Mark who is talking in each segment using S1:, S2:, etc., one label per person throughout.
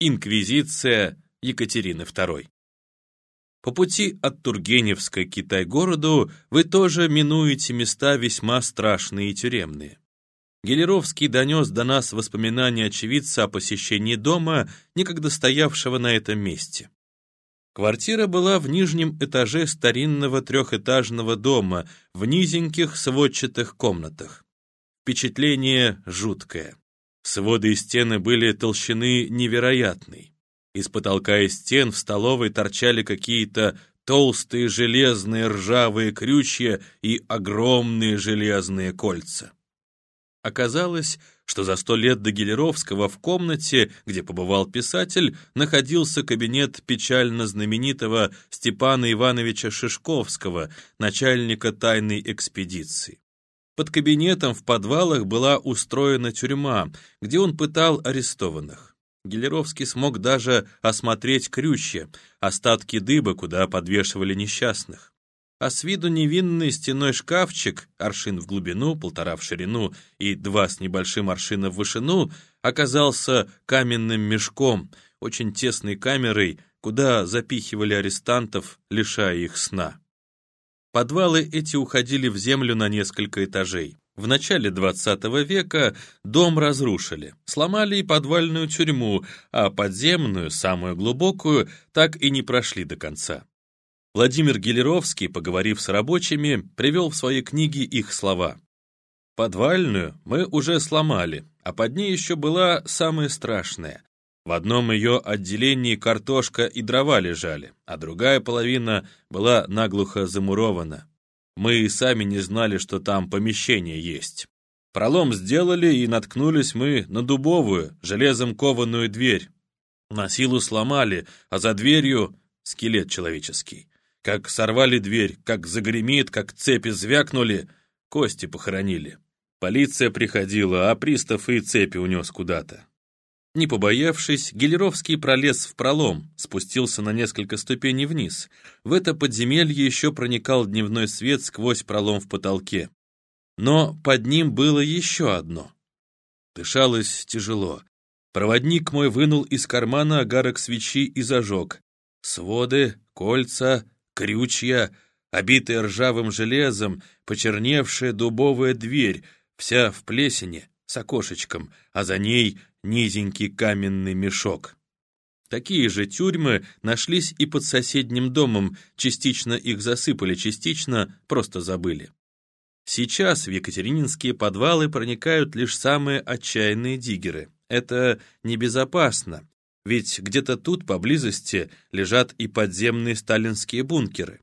S1: Инквизиция Екатерины II. По пути от Тургеневска к Китай-городу вы тоже минуете места весьма страшные и тюремные. Гелеровский донес до нас воспоминания очевидца о посещении дома, некогда стоявшего на этом месте. Квартира была в нижнем этаже старинного трехэтажного дома, в низеньких сводчатых комнатах. Впечатление жуткое. Своды и стены были толщины невероятной. Из потолка и стен в столовой торчали какие-то толстые железные ржавые крючья и огромные железные кольца. Оказалось, что за сто лет до Гелеровского в комнате, где побывал писатель, находился кабинет печально знаменитого Степана Ивановича Шишковского, начальника тайной экспедиции. Под кабинетом в подвалах была устроена тюрьма, где он пытал арестованных. Гелеровский смог даже осмотреть крючья, остатки дыба, куда подвешивали несчастных а с виду невинный стеной шкафчик, аршин в глубину, полтора в ширину и два с небольшим аршина в вышину, оказался каменным мешком, очень тесной камерой, куда запихивали арестантов, лишая их сна. Подвалы эти уходили в землю на несколько этажей. В начале XX века дом разрушили, сломали и подвальную тюрьму, а подземную, самую глубокую, так и не прошли до конца. Владимир Гелеровский, поговорив с рабочими, привел в своей книге их слова. «Подвальную мы уже сломали, а под ней еще была самая страшная. В одном ее отделении картошка и дрова лежали, а другая половина была наглухо замурована. Мы и сами не знали, что там помещение есть. Пролом сделали, и наткнулись мы на дубовую, железом кованую дверь. На силу сломали, а за дверью скелет человеческий. Как сорвали дверь, как загремит, как цепи звякнули, кости похоронили. Полиция приходила, а пристав и цепи унес куда-то. Не побоявшись, Гелеровский пролез в пролом, спустился на несколько ступеней вниз. В это подземелье еще проникал дневной свет сквозь пролом в потолке. Но под ним было еще одно. Дышалось тяжело. Проводник мой вынул из кармана огарок свечи и зажег. Своды, кольца, крючья, обитая ржавым железом, почерневшая дубовая дверь, вся в плесени, с окошечком, а за ней низенький каменный мешок. Такие же тюрьмы нашлись и под соседним домом, частично их засыпали, частично просто забыли. Сейчас в екатерининские подвалы проникают лишь самые отчаянные диггеры. Это небезопасно, ведь где-то тут, поблизости, лежат и подземные сталинские бункеры.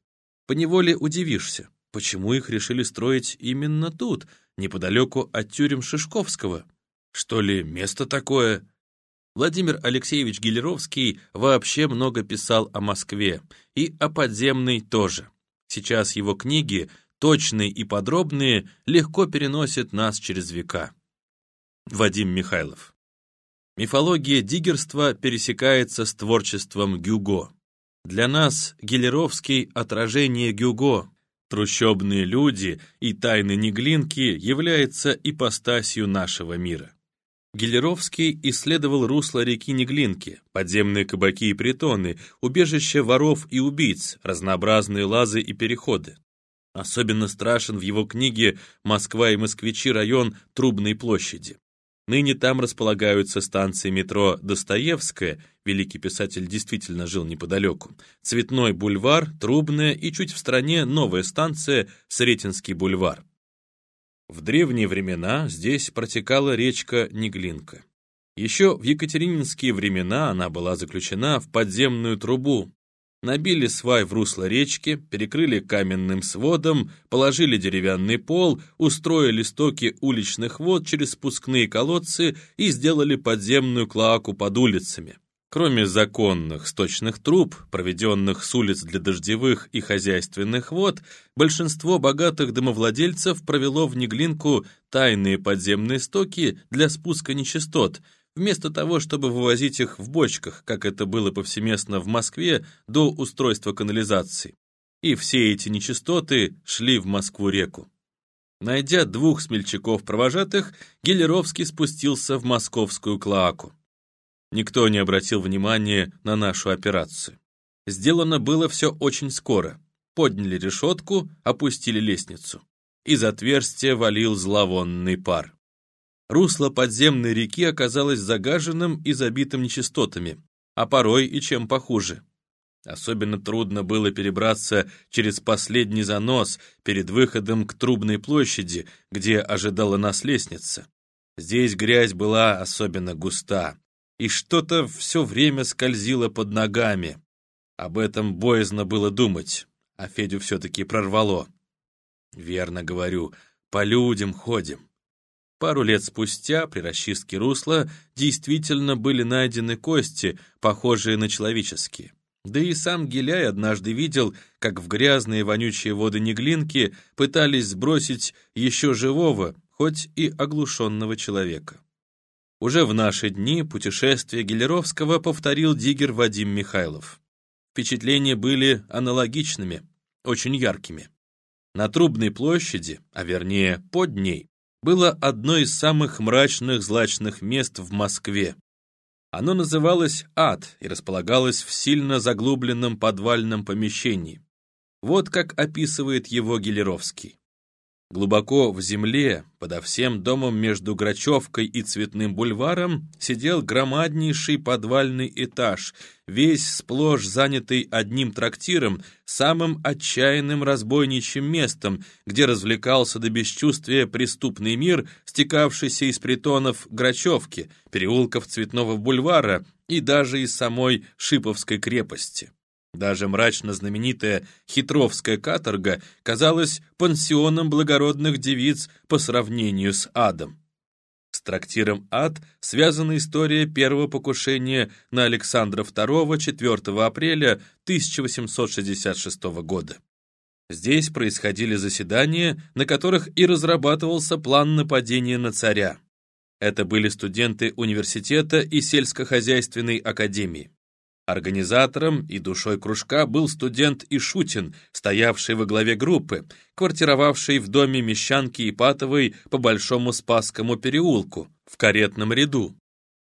S1: Поневоле удивишься, почему их решили строить именно тут, неподалеку от тюрем Шишковского. Что ли, место такое? Владимир Алексеевич Гелеровский вообще много писал о Москве, и о подземной тоже. Сейчас его книги, точные и подробные, легко переносят нас через века. Вадим Михайлов Мифология диггерства пересекается с творчеством Гюго. Для нас Гелеровский — отражение Гюго. Трущобные люди и тайны Неглинки являются ипостасью нашего мира. Гелеровский исследовал русло реки Неглинки, подземные кабаки и притоны, убежища воров и убийц, разнообразные лазы и переходы. Особенно страшен в его книге «Москва и москвичи. Район Трубной площади». Ныне там располагаются станции метро «Достоевская», великий писатель действительно жил неподалеку, Цветной бульвар, Трубная и чуть в стороне новая станция Сретенский бульвар. В древние времена здесь протекала речка Неглинка. Еще в екатерининские времена она была заключена в подземную трубу, набили свай в русло речки, перекрыли каменным сводом, положили деревянный пол, устроили стоки уличных вод через спускные колодцы и сделали подземную клоаку под улицами. Кроме законных сточных труб, проведенных с улиц для дождевых и хозяйственных вод, большинство богатых домовладельцев провело в Неглинку тайные подземные стоки для спуска нечистот – вместо того, чтобы вывозить их в бочках, как это было повсеместно в Москве до устройства канализации. И все эти нечистоты шли в Москву-реку. Найдя двух смельчаков-провожатых, Гелеровский спустился в московскую клоаку. никто не обратил внимания на нашу операцию. Сделано было все очень скоро. Подняли решетку, опустили лестницу. Из отверстия валил зловонный пар. Русло подземной реки оказалось загаженным и забитым нечистотами, а порой и чем похуже. Особенно трудно было перебраться через последний занос перед выходом к Трубной площади, где ожидала нас лестница. Здесь грязь была особенно густа, и что-то все время скользило под ногами. Об этом боязно было думать, а Федю все-таки прорвало. Верно говорю, по людям ходим. Пару лет спустя при расчистке русла действительно были найдены кости, похожие на человеческие. Да и сам Гиляй однажды видел, как в грязные вонючие воды Неглинки пытались сбросить еще живого, хоть и оглушенного человека. Уже в наши дни путешествие Гелеровского повторил диггер Вадим Михайлов. Впечатления были аналогичными, очень яркими. На Трубной площади, а вернее под ней, было одно из самых мрачных злачных мест в Москве. Оно называлось «Ад» и располагалось в сильно заглубленном подвальном помещении. Вот как описывает его Гелеровский. Глубоко в земле, подо всем домом между Грачевкой и Цветным бульваром, сидел громаднейший подвальный этаж, весь сплошь занятый одним трактиром, самым отчаянным разбойничьим местом, где развлекался до бесчувствия преступный мир, стекавшийся из притонов Грачевки, переулков Цветного бульвара и даже из самой Шиповской крепости. Даже мрачно знаменитая хитровская каторга казалась пансионом благородных девиц по сравнению с адом. С трактиром «Ад» связана история первого покушения на Александра II 4 апреля 1866 года. Здесь происходили заседания, на которых и разрабатывался план нападения на царя. Это были студенты университета и сельскохозяйственной академии. Организатором и душой кружка был студент Ишутин, стоявший во главе группы, квартировавший в доме Мещанки Ипатовой по Большому Спасскому переулку, в каретном ряду.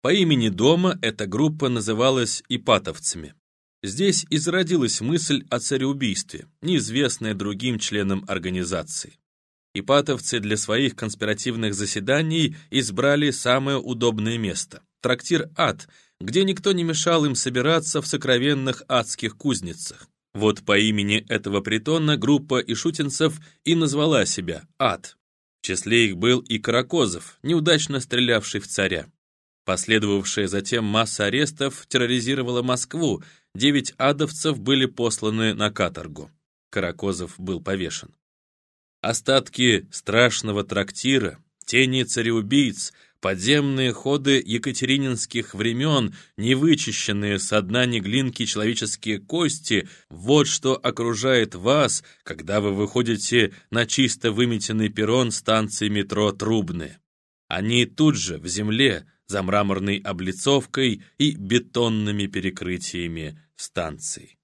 S1: По имени дома эта группа называлась Ипатовцами. Здесь и зародилась мысль о цареубийстве, неизвестная другим членам организации. Ипатовцы для своих конспиративных заседаний избрали самое удобное место – трактир «Ад», где никто не мешал им собираться в сокровенных адских кузницах. Вот по имени этого притона группа ишутинцев и назвала себя «Ад». В числе их был и Каракозов, неудачно стрелявший в царя. Последовавшая затем масса арестов терроризировала Москву, девять адовцев были посланы на каторгу. Каракозов был повешен. Остатки страшного трактира, тени цареубийц, Подземные ходы екатерининских времен, невычищенные со дна неглинки человеческие кости — вот что окружает вас, когда вы выходите на чисто выметенный перрон станции метро Трубные. Они тут же, в земле, за мраморной облицовкой и бетонными перекрытиями станций.